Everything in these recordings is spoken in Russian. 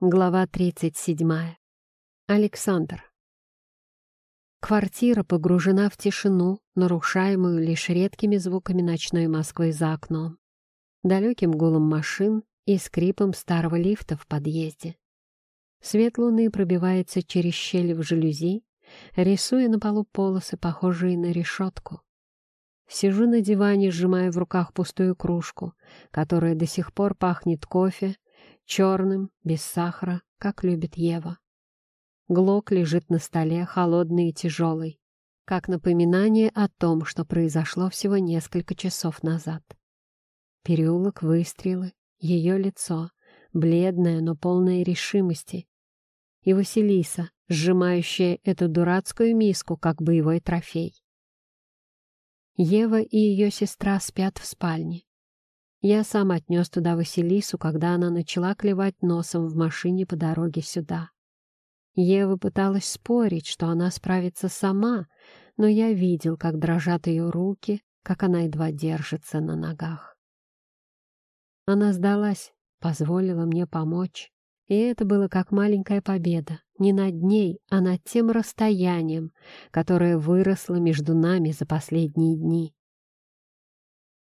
Глава 37. Александр. Квартира погружена в тишину, нарушаемую лишь редкими звуками ночной Москвы за окном, далеким гулом машин и скрипом старого лифта в подъезде. Свет луны пробивается через щели в жалюзи, рисуя на полу полосы, похожие на решетку. Сижу на диване, сжимая в руках пустую кружку, которая до сих пор пахнет кофе, черным, без сахара, как любит Ева. Глок лежит на столе, холодный и тяжелый, как напоминание о том, что произошло всего несколько часов назад. Переулок, выстрелы, ее лицо, бледное, но полное решимости, и Василиса, сжимающая эту дурацкую миску, как боевой трофей. Ева и ее сестра спят в спальне. Я сам отнес туда Василису, когда она начала клевать носом в машине по дороге сюда. Ева пыталась спорить, что она справится сама, но я видел, как дрожат ее руки, как она едва держится на ногах. Она сдалась, позволила мне помочь. И это было как маленькая победа, не над ней, а над тем расстоянием, которое выросло между нами за последние дни.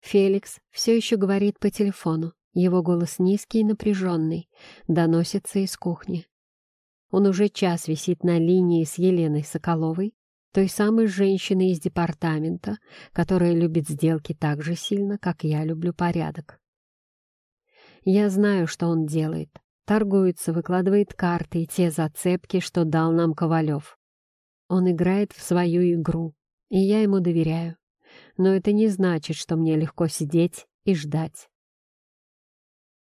Феликс все еще говорит по телефону. Его голос низкий и напряженный, доносится из кухни. Он уже час висит на линии с Еленой Соколовой, той самой женщиной из департамента, которая любит сделки так же сильно, как я люблю порядок. Я знаю, что он делает. Торгуется, выкладывает карты и те зацепки, что дал нам Ковалев. Он играет в свою игру, и я ему доверяю но это не значит, что мне легко сидеть и ждать.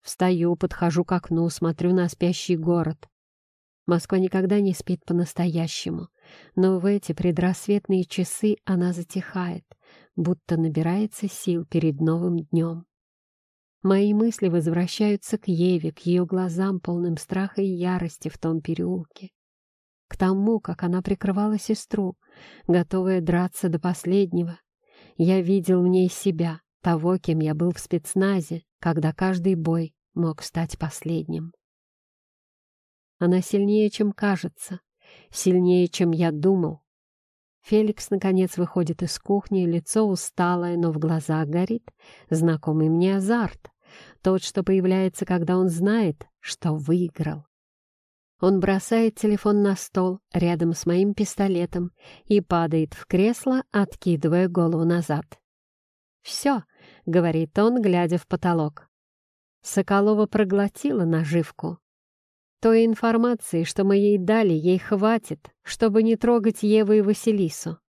Встаю, подхожу к окну, смотрю на спящий город. Москва никогда не спит по-настоящему, но в эти предрассветные часы она затихает, будто набирается сил перед новым днем. Мои мысли возвращаются к Еве, к ее глазам, полным страха и ярости в том переулке. К тому, как она прикрывала сестру, готовая драться до последнего, я видел в ней себя, того, кем я был в спецназе, когда каждый бой мог стать последним. Она сильнее, чем кажется, сильнее, чем я думал. Феликс, наконец, выходит из кухни, лицо усталое, но в глазах горит знакомый мне азарт, тот, что появляется, когда он знает, что выиграл. Он бросает телефон на стол рядом с моим пистолетом и падает в кресло, откидывая голову назад. «Все», — говорит он, глядя в потолок. Соколова проглотила наживку. Той информации, что мы ей дали, ей хватит, чтобы не трогать Еву и Василису.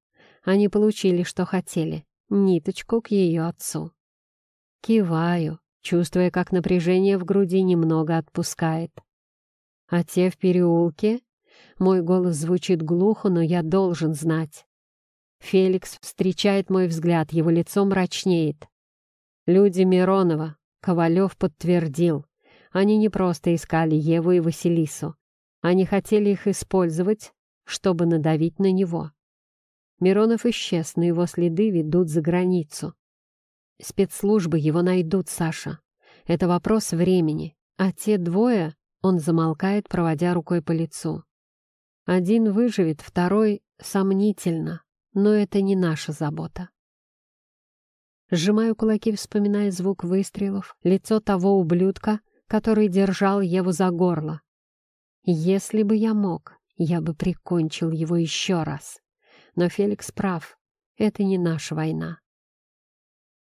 Они получили, что хотели — ниточку к ее отцу. Киваю, чувствуя, как напряжение в груди немного отпускает. А те в переулке? Мой голос звучит глухо, но я должен знать. Феликс встречает мой взгляд, его лицо мрачнеет. Люди Миронова, Ковалев подтвердил. Они не просто искали Еву и Василису. Они хотели их использовать, чтобы надавить на него. Миронов исчез, но его следы ведут за границу. Спецслужбы его найдут, Саша. Это вопрос времени. А те двое он замолкает, проводя рукой по лицу. Один выживет, второй — сомнительно, но это не наша забота. Сжимаю кулаки, вспоминая звук выстрелов, лицо того ублюдка, который держал Еву за горло. Если бы я мог, я бы прикончил его еще раз. Но Феликс прав, это не наша война.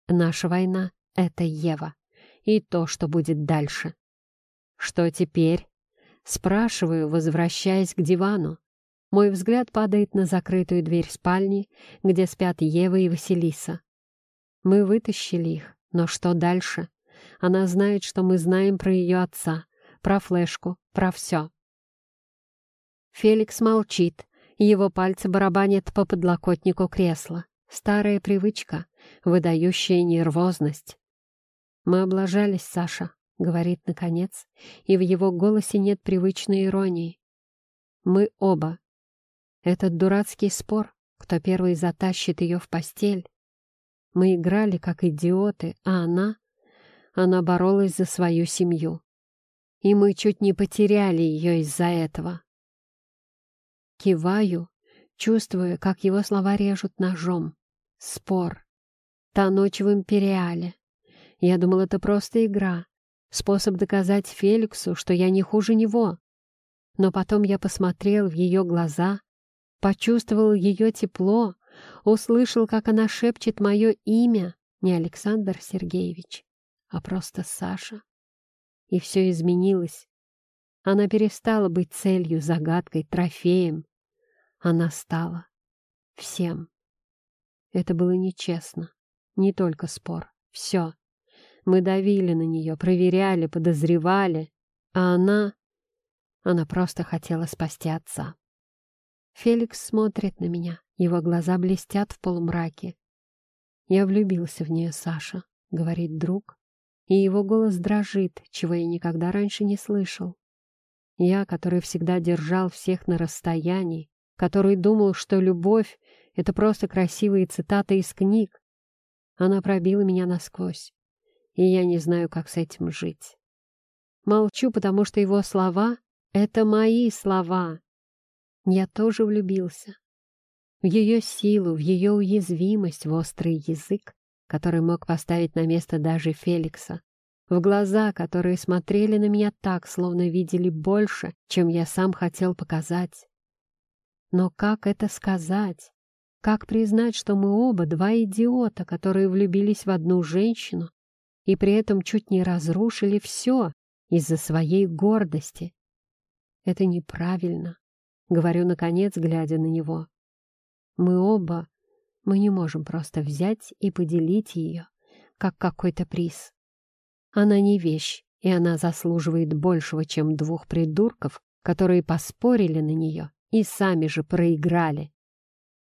Наша война — это Ева и то, что будет дальше. «Что теперь?» Спрашиваю, возвращаясь к дивану. Мой взгляд падает на закрытую дверь спальни, где спят Ева и Василиса. Мы вытащили их, но что дальше? Она знает, что мы знаем про ее отца, про флешку, про все. Феликс молчит, его пальцы барабанят по подлокотнику кресла. Старая привычка, выдающая нервозность. Мы облажались, Саша. — говорит наконец, и в его голосе нет привычной иронии. «Мы оба. Этот дурацкий спор, кто первый затащит ее в постель. Мы играли как идиоты, а она... Она боролась за свою семью. и мы чуть не потеряли ее из-за этого. Киваю, чувствуя, как его слова режут ножом. Спор. Та ночь в Империале. Я думал, это просто игра. Способ доказать Феликсу, что я не хуже него. Но потом я посмотрел в ее глаза, почувствовал ее тепло, услышал, как она шепчет мое имя, не Александр Сергеевич, а просто Саша. И все изменилось. Она перестала быть целью, загадкой, трофеем. Она стала всем. Это было нечестно. Не только спор. Все. Мы давили на нее, проверяли, подозревали. А она... Она просто хотела спасти отца. Феликс смотрит на меня. Его глаза блестят в полумраке. «Я влюбился в нее, Саша», — говорит друг, и его голос дрожит, чего я никогда раньше не слышал. Я, который всегда держал всех на расстоянии, который думал, что любовь — это просто красивые цитаты из книг, она пробила меня насквозь, и я не знаю, как с этим жить. Молчу, потому что его слова — это мои слова. Я тоже влюбился, в ее силу, в ее уязвимость, в острый язык, который мог поставить на место даже Феликса, в глаза, которые смотрели на меня так, словно видели больше, чем я сам хотел показать. Но как это сказать? Как признать, что мы оба два идиота, которые влюбились в одну женщину и при этом чуть не разрушили все из-за своей гордости? Это неправильно, говорю, наконец, глядя на него. Мы оба, мы не можем просто взять и поделить ее, как какой-то приз. Она не вещь, и она заслуживает большего, чем двух придурков, которые поспорили на нее и сами же проиграли.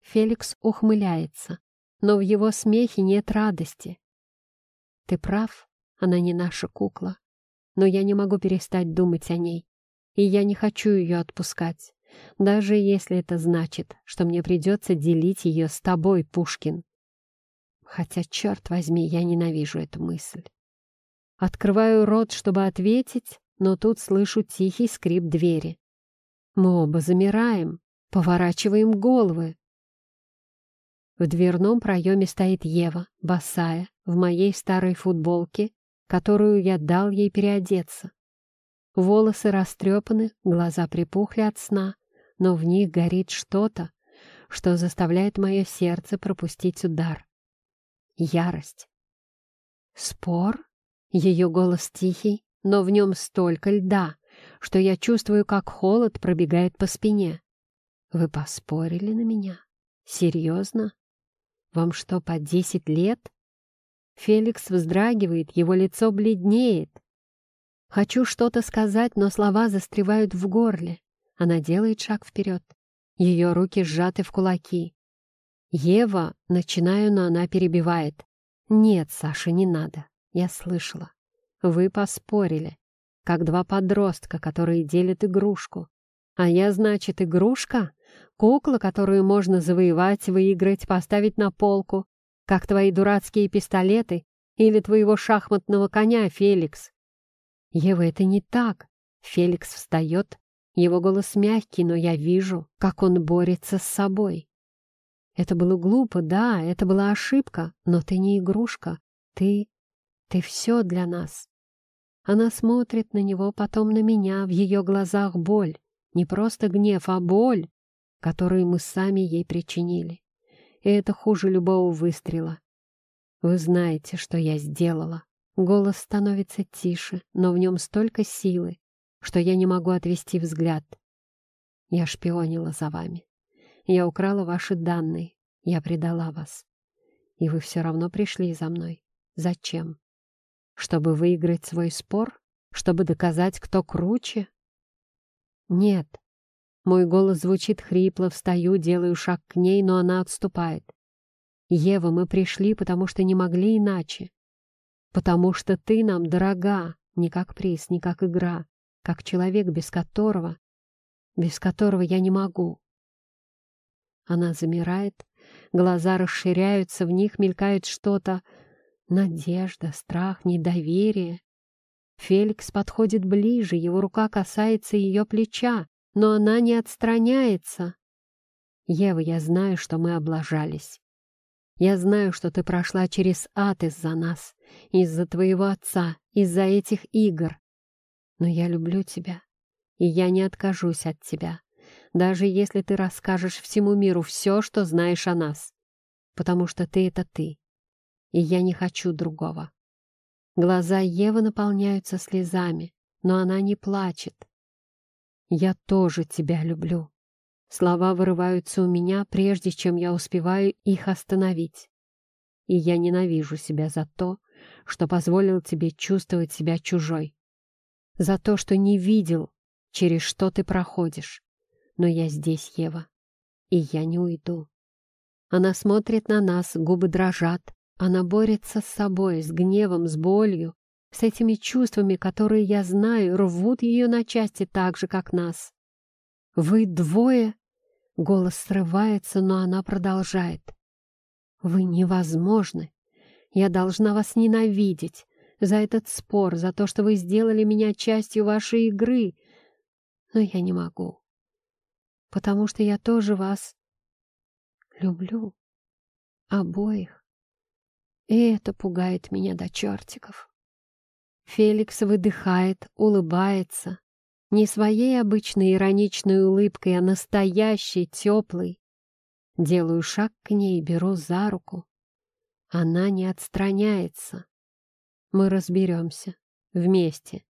Феликс ухмыляется, но в его смехе нет радости. Ты прав, она не наша кукла, но я не могу перестать думать о ней, и я не хочу ее отпускать даже если это значит, что мне придется делить ее с тобой, Пушкин. Хотя, черт возьми, я ненавижу эту мысль. Открываю рот, чтобы ответить, но тут слышу тихий скрип двери. Мы оба замираем, поворачиваем головы. В дверном проеме стоит Ева, босая, в моей старой футболке, которую я дал ей переодеться. Волосы растрепаны, глаза припухли от сна, но в них горит что-то, что заставляет мое сердце пропустить удар. Ярость. Спор? Ее голос тихий, но в нем столько льда, что я чувствую, как холод пробегает по спине. Вы поспорили на меня? Серьезно? Вам что, по десять лет? Феликс вздрагивает, его лицо бледнеет. Хочу что-то сказать, но слова застревают в горле. Она делает шаг вперед. Ее руки сжаты в кулаки. «Ева!» — начинаю, но она перебивает. «Нет, Саша, не надо. Я слышала. Вы поспорили, как два подростка, которые делят игрушку. А я, значит, игрушка? Кукла, которую можно завоевать, выиграть, поставить на полку, как твои дурацкие пистолеты или твоего шахматного коня, Феликс. Ева, это не так. Феликс встает, его голос мягкий, но я вижу, как он борется с собой. Это было глупо, да, это была ошибка, но ты не игрушка. Ты... ты все для нас. Она смотрит на него, потом на меня, в ее глазах боль. Не просто гнев, а боль, которую мы сами ей причинили. И это хуже любого выстрела. Вы знаете, что я сделала. Голос становится тише, но в нем столько силы, что я не могу отвести взгляд. Я шпионила за вами. Я украла ваши данные. Я предала вас. И вы все равно пришли за мной. Зачем? Чтобы выиграть свой спор? Чтобы доказать, кто круче? Нет. Мой голос звучит хрипло, встаю, делаю шаг к ней, но она отступает. Ева, мы пришли, потому что не могли иначе. Потому что ты нам дорога, не как приз, не как игра как человек, без которого, без которого я не могу. Она замирает, глаза расширяются, в них мелькает что-то — надежда, страх, недоверие. Феликс подходит ближе, его рука касается ее плеча, но она не отстраняется. «Ева, я знаю, что мы облажались. Я знаю, что ты прошла через ад из-за нас, из-за твоего отца, из-за этих игр. Но я люблю тебя, и я не откажусь от тебя, даже если ты расскажешь всему миру все, что знаешь о нас, потому что ты — это ты, и я не хочу другого». Глаза Евы наполняются слезами, но она не плачет. «Я тоже тебя люблю». Слова вырываются у меня, прежде чем я успеваю их остановить. И я ненавижу себя за то, что позволил тебе чувствовать себя чужой. За то, что не видел, через что ты проходишь. Но я здесь, Ева, и я не уйду. Она смотрит на нас, губы дрожат, она борется с собой, с гневом, с болью, с этими чувствами, которые, я знаю, рвут ее на части так же, как нас. «Вы двое?» Голос срывается, но она продолжает. «Вы невозможны. Я должна вас ненавидеть за этот спор, за то, что вы сделали меня частью вашей игры. Но я не могу, потому что я тоже вас люблю. Обоих. И это пугает меня до чертиков. Феликс выдыхает, улыбается. Не своей обычной ироничной улыбкой, а настоящей, теплой. Делаю шаг к ней, беру за руку. Она не отстраняется. Мы разберемся. Вместе.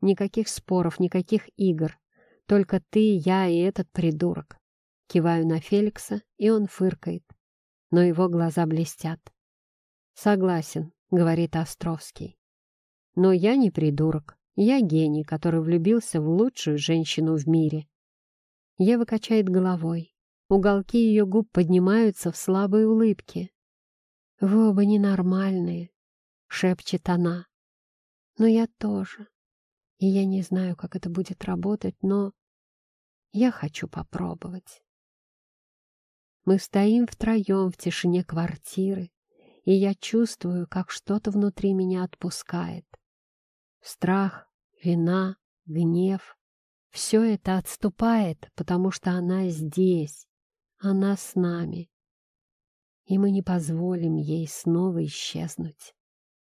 Никаких споров, никаких игр. Только ты, я и этот придурок. Киваю на Феликса, и он фыркает. Но его глаза блестят. «Согласен», — говорит Островский. «Но я не придурок. Я гений, который влюбился в лучшую женщину в мире». Ева качает головой. Уголки ее губ поднимаются в слабой улыбке. «Вы оба ненормальные», — шепчет она. «Но я тоже. И я не знаю, как это будет работать, но я хочу попробовать». Мы стоим втроем в тишине квартиры, и я чувствую, как что-то внутри меня отпускает. Страх, вина, гнев — все это отступает, потому что она здесь, она с нами, и мы не позволим ей снова исчезнуть.